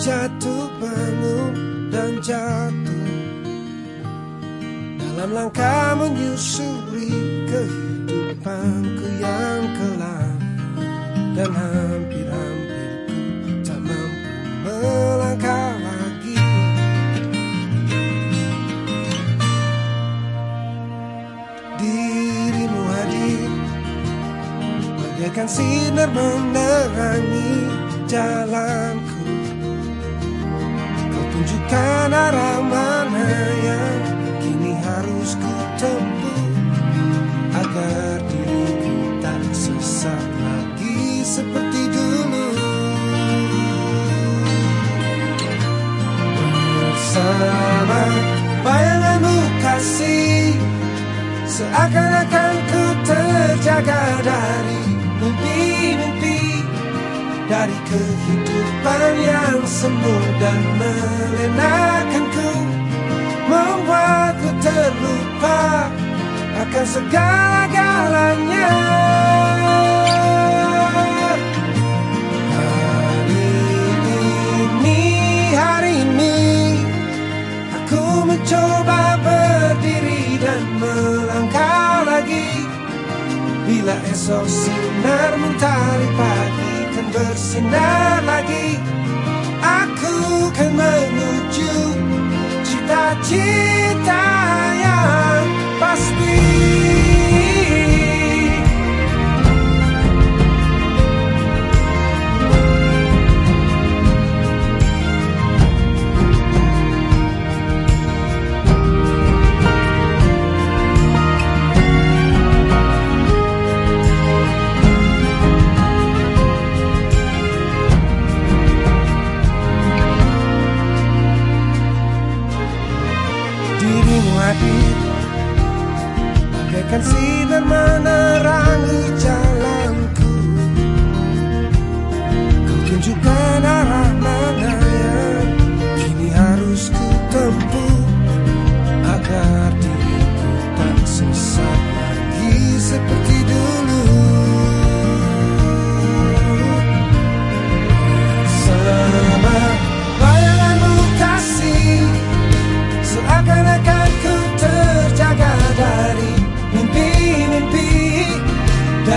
jatuh bangun dan jatuh. Dalam langkah menyusuri kehidupanku yang kelam dan hampir-hampir ku tak mampu melangkah lagi. Dirimu hadir bagaikan sinar menerangi jalanku tunjukkan arah mana yang kini harus ku tempuh Agar diriku tak sesat lagi seperti dulu. Bersama bayanganmu kasih Seakan-akan Dari kehidupan yang semu dan melenakanku Membuatku terlupa akan segala-galanya. Hari ini, hari ini Aku mencoba berdiri dan melangkah lagi. Bila esok sinar mentari pagi bersinar lagi Dirimu hadir Bagaikan sinar menerangi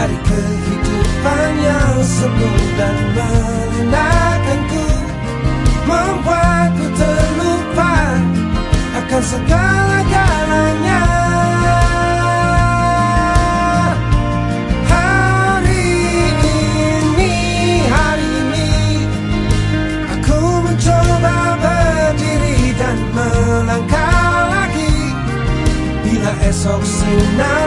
dari kehidupan yang semu dan melenakanku Membuatku terlupa akan segala-galanya Hari ini, hari ini Aku mencoba berdiri dan melangkah lagi. Bila esok sinar